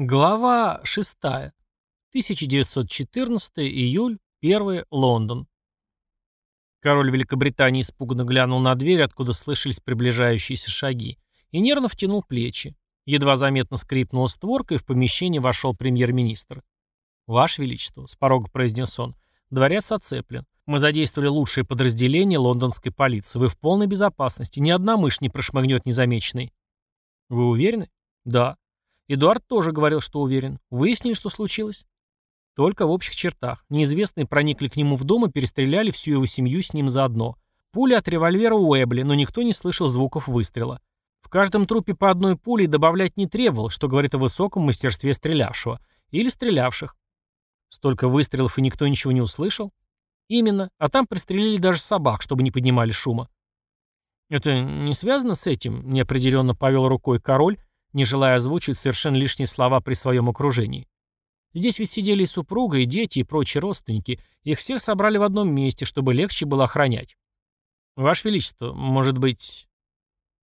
Глава 6. 1914 июль, 1 Лондон. Король Великобритании испуганно глянул на дверь, откуда слышались приближающиеся шаги, и нервно втянул плечи. Едва заметно скрипнула створка, и в помещение вошел премьер-министр. «Ваше Величество», — с порога произнес он, — «дворец оцеплен. Мы задействовали лучшие подразделения лондонской полиции. Вы в полной безопасности. Ни одна мышь не прошмыгнет незамеченной». «Вы уверены?» «Да», Эдуард тоже говорил, что уверен. Выяснили, что случилось? Только в общих чертах. Неизвестные проникли к нему в дом и перестреляли всю его семью с ним заодно. Пули от револьвера Уэбли, но никто не слышал звуков выстрела. В каждом трупе по одной пуле добавлять не требовалось, что говорит о высоком мастерстве стрелявшего. Или стрелявших. Столько выстрелов и никто ничего не услышал? Именно. А там пристрелили даже собак, чтобы не поднимали шума. Это не связано с этим, неопределенно повел рукой король, не желая озвучивать совершенно лишние слова при своем окружении. Здесь ведь сидели и супруга, и дети, и прочие родственники. Их всех собрали в одном месте, чтобы легче было охранять. «Ваше Величество, может быть...»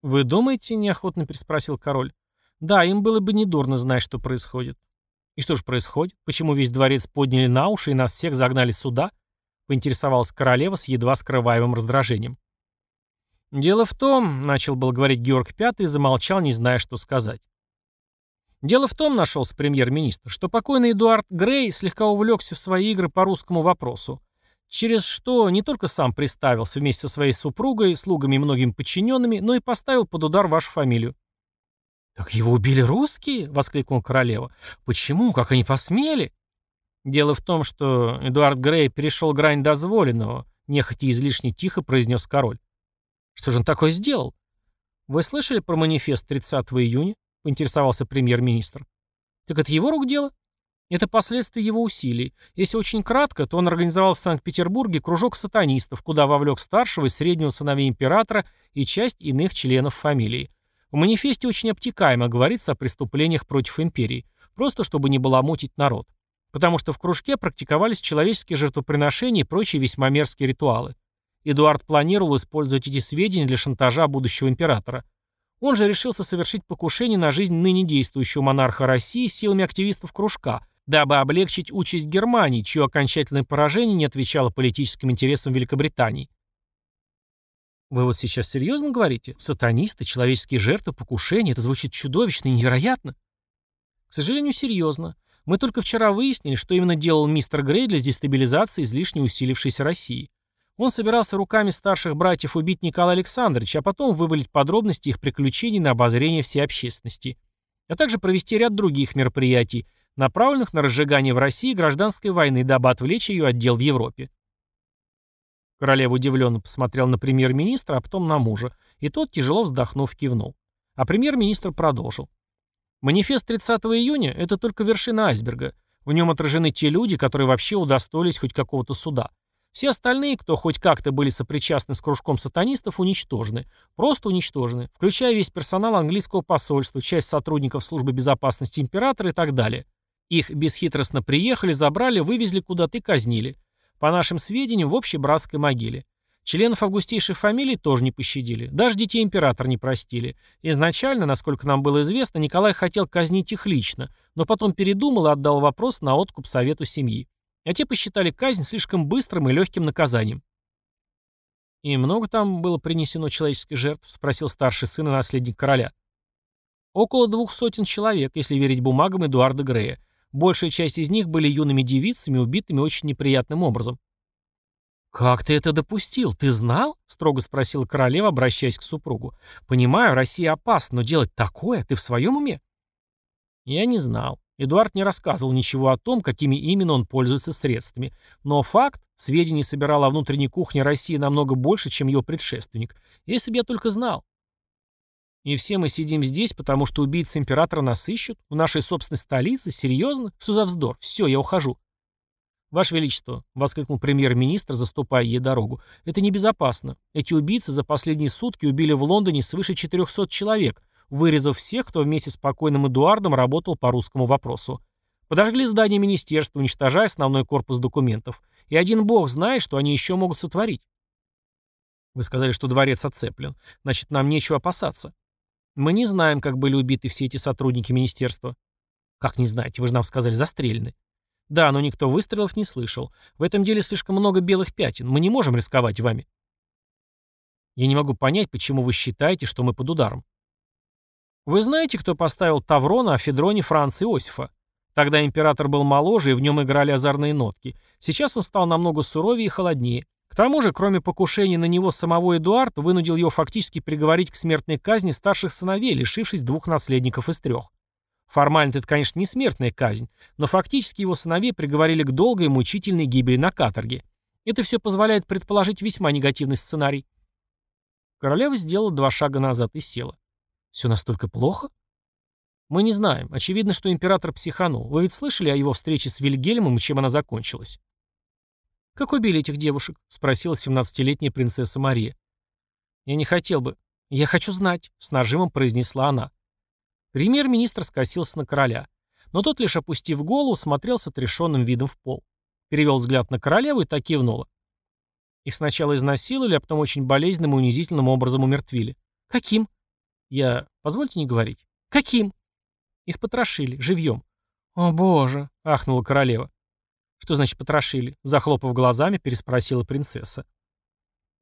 «Вы думаете?» — неохотно переспросил король. «Да, им было бы недурно знать, что происходит». «И что же происходит? Почему весь дворец подняли на уши и нас всех загнали сюда?» — поинтересовалась королева с едва скрываемым раздражением. «Дело в том», — начал был говорить Георг Пятый и замолчал, не зная, что сказать. Дело в том, нашелся премьер-министр, что покойный Эдуард Грей слегка увлекся в свои игры по русскому вопросу, через что не только сам приставился вместе со своей супругой, слугами и многими подчиненными, но и поставил под удар вашу фамилию. «Так его убили русские?» — воскликнула королева. «Почему? Как они посмели?» «Дело в том, что Эдуард Грей перешел грань дозволенного», — нехотя излишне тихо произнес король. Что же он такое сделал? Вы слышали про манифест 30 июня? Поинтересовался премьер-министр. Так это его рук дело? Это последствия его усилий. Если очень кратко, то он организовал в Санкт-Петербурге кружок сатанистов, куда вовлек старшего и среднего сыновей императора и часть иных членов фамилии. В манифесте очень обтекаемо говорится о преступлениях против империи, просто чтобы не баламутить народ. Потому что в кружке практиковались человеческие жертвоприношения и прочие весьма мерзкие ритуалы. Эдуард планировал использовать эти сведения для шантажа будущего императора. Он же решился совершить покушение на жизнь ныне действующего монарха России силами активистов кружка, дабы облегчить участь Германии, чье окончательное поражение не отвечало политическим интересам Великобритании. Вы вот сейчас серьезно говорите? Сатанисты, человеческие жертвы, покушения, это звучит чудовищно и невероятно. К сожалению, серьезно. Мы только вчера выяснили, что именно делал мистер Грей для дестабилизации излишне усилившейся России. Он собирался руками старших братьев убить Николая Александровича, а потом вывалить подробности их приключений на обозрение всей общественности, а также провести ряд других мероприятий, направленных на разжигание в России гражданской войны, дабы отвлечь ее отдел в Европе. Королева удивленно посмотрел на премьер-министра, а потом на мужа, и тот, тяжело вздохнув, кивнул. А премьер-министр продолжил. Манифест 30 июня – это только вершина айсберга. В нем отражены те люди, которые вообще удостоились хоть какого-то суда. Все остальные, кто хоть как-то были сопричастны с кружком сатанистов, уничтожены. Просто уничтожены, включая весь персонал английского посольства, часть сотрудников службы безопасности императора и так далее. Их бесхитростно приехали, забрали, вывезли куда-то и казнили. По нашим сведениям, в общей братской могиле. Членов августейшей фамилии тоже не пощадили. Даже детей императора не простили. Изначально, насколько нам было известно, Николай хотел казнить их лично, но потом передумал и отдал вопрос на откуп совету семьи а те посчитали казнь слишком быстрым и легким наказанием. «И много там было принесено человеческих жертв?» — спросил старший сын и наследник короля. «Около двух сотен человек, если верить бумагам Эдуарда Грея. Большая часть из них были юными девицами, убитыми очень неприятным образом». «Как ты это допустил? Ты знал?» — строго спросила королева, обращаясь к супругу. «Понимаю, Россия опасна, но делать такое? Ты в своем уме?» «Я не знал. Эдуард не рассказывал ничего о том, какими именно он пользуется средствами. Но факт, сведений собирал о внутренней кухне России намного больше, чем его предшественник. Если бы я только знал. И все мы сидим здесь, потому что убийцы императора нас ищут? В нашей собственной столице? Серьезно? Что за вздор? Все, я ухожу. «Ваше Величество», — воскликнул премьер-министр, заступая ей дорогу, — «это небезопасно. Эти убийцы за последние сутки убили в Лондоне свыше 400 человек, вырезав всех, кто вместе с покойным Эдуардом работал по русскому вопросу. Подожгли здание министерства, уничтожая основной корпус документов. И один бог знает, что они еще могут сотворить. Вы сказали, что дворец оцеплен. Значит, нам нечего опасаться. Мы не знаем, как были убиты все эти сотрудники министерства. Как не знаете, вы же нам сказали, застрелены. Да, но никто выстрелов не слышал. В этом деле слишком много белых пятен. Мы не можем рисковать вами. Я не могу понять, почему вы считаете, что мы под ударом. Вы знаете, кто поставил Тавро на Федроне Франца Иосифа? Тогда император был моложе, и в нем играли озорные нотки. Сейчас он стал намного суровее и холоднее. К тому же, кроме покушения на него самого Эдуард вынудил его фактически приговорить к смертной казни старших сыновей, лишившись двух наследников из трех. Формально это, конечно, не смертная казнь, но фактически его сыновей приговорили к долгой и мучительной гибели на каторге. Это все позволяет предположить весьма негативный сценарий. Королева сделала два шага назад и села. Все настолько плохо? Мы не знаем. Очевидно, что император психанул. Вы ведь слышали о его встрече с Вильгельмом и чем она закончилась? «Как убили этих девушек?» — спросила 17-летняя принцесса Мария. «Я не хотел бы. Я хочу знать», — с нажимом произнесла она. Премьер-министр скосился на короля. Но тот, лишь опустив голову, смотрел с отрешенным видом в пол. Перевел взгляд на королеву и так кивнула. Их сначала изнасиловали, а потом очень болезненным и унизительным образом умертвили. «Каким?» «Я... Позвольте не говорить». «Каким?» «Их потрошили. Живьем». «О, боже!» — ахнула королева. «Что значит потрошили?» — захлопав глазами, переспросила принцесса.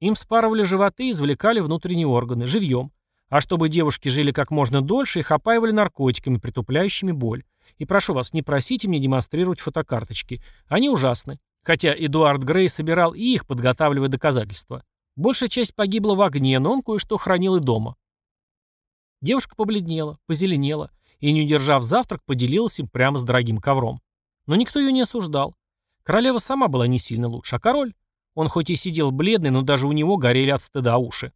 Им спарывали животы и извлекали внутренние органы, живьем. А чтобы девушки жили как можно дольше, их опаивали наркотиками, притупляющими боль. И прошу вас, не просите мне демонстрировать фотокарточки. Они ужасны. Хотя Эдуард Грей собирал и их, подготавливая доказательства. Большая часть погибла в огне, но он кое-что хранил и дома. Девушка побледнела, позеленела и, не удержав завтрак, поделилась им прямо с дорогим ковром. Но никто ее не осуждал. Королева сама была не сильно лучше, а король? Он хоть и сидел бледный, но даже у него горели от стыда уши.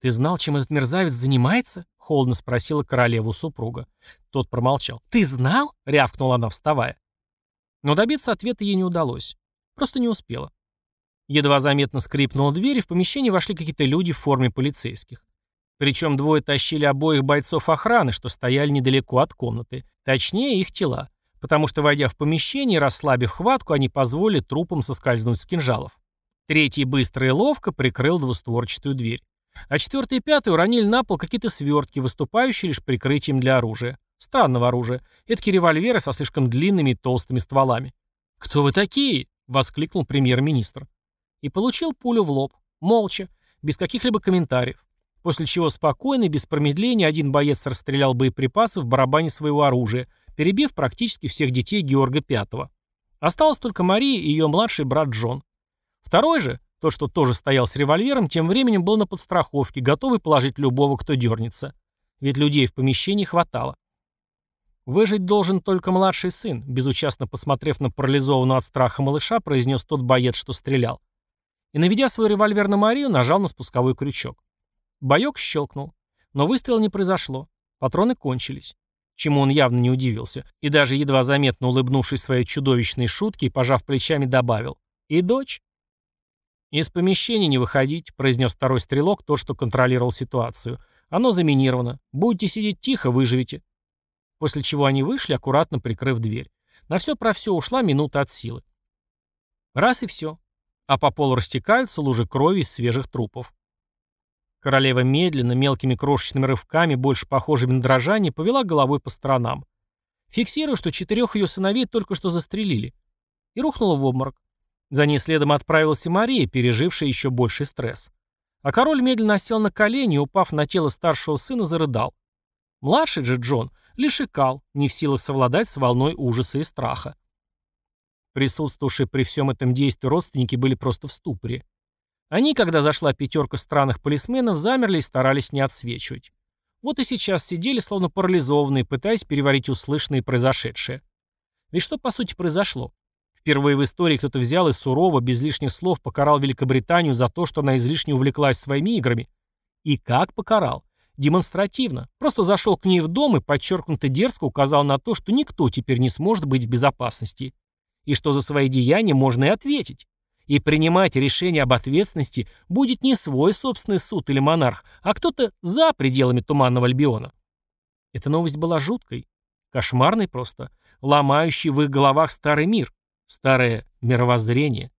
«Ты знал, чем этот мерзавец занимается?» — холодно спросила королеву супруга. Тот промолчал. «Ты знал?» — рявкнула она, вставая. Но добиться ответа ей не удалось. Просто не успела. Едва заметно скрипнула дверь, и в помещение вошли какие-то люди в форме полицейских. Причем двое тащили обоих бойцов охраны, что стояли недалеко от комнаты. Точнее, их тела потому что, войдя в помещение, расслабив хватку, они позволили трупам соскользнуть с кинжалов. Третий быстро и ловко прикрыл двустворчатую дверь. А четвертый и пятый уронили на пол какие-то свертки, выступающие лишь прикрытием для оружия. Странного оружия. Эдакие револьверы со слишком длинными и толстыми стволами. «Кто вы такие?» — воскликнул премьер-министр. И получил пулю в лоб. Молча, без каких-либо комментариев. После чего спокойно и без промедления один боец расстрелял боеприпасы в барабане своего оружия — перебив практически всех детей Георга V. Осталась только Мария и ее младший брат Джон. Второй же, тот, что тоже стоял с револьвером, тем временем был на подстраховке, готовый положить любого, кто дернется. Ведь людей в помещении хватало. «Выжить должен только младший сын», безучастно посмотрев на парализованного от страха малыша, произнес тот боец, что стрелял. И, наведя свой револьвер на Марию, нажал на спусковой крючок. Боек щелкнул. Но выстрела не произошло. Патроны кончились чему он явно не удивился, и даже едва заметно улыбнувшись своей чудовищной шутке пожав плечами добавил «И дочь?» «Из помещения не выходить», — произнес второй стрелок, тот, что контролировал ситуацию. «Оно заминировано. Будете сидеть тихо, выживете». После чего они вышли, аккуратно прикрыв дверь. На все про все ушла минута от силы. Раз и все. А по полу растекаются лужи крови из свежих трупов. Королева медленно, мелкими крошечными рывками, больше похожими на дрожание, повела головой по сторонам. Фиксируя, что четырех ее сыновей только что застрелили. И рухнула в обморок. За ней следом отправилась и Мария, пережившая еще больший стресс. А король медленно сел на колени упав на тело старшего сына, зарыдал. Младший же Джон лишь икал, не в силах совладать с волной ужаса и страха. Присутствовавшие при всем этом действии родственники были просто в ступоре. Они, когда зашла пятерка странных полисменов, замерли и старались не отсвечивать. Вот и сейчас сидели, словно парализованные, пытаясь переварить услышанное и произошедшее. Ведь что, по сути, произошло? Впервые в истории кто-то взял и сурово, без лишних слов, покарал Великобританию за то, что она излишне увлеклась своими играми. И как покарал? Демонстративно. Просто зашел к ней в дом и подчеркнуто дерзко указал на то, что никто теперь не сможет быть в безопасности. И что за свои деяния можно и ответить. И принимать решение об ответственности будет не свой собственный суд или монарх, а кто-то за пределами Туманного Альбиона. Эта новость была жуткой, кошмарной просто, ломающей в их головах старый мир, старое мировоззрение.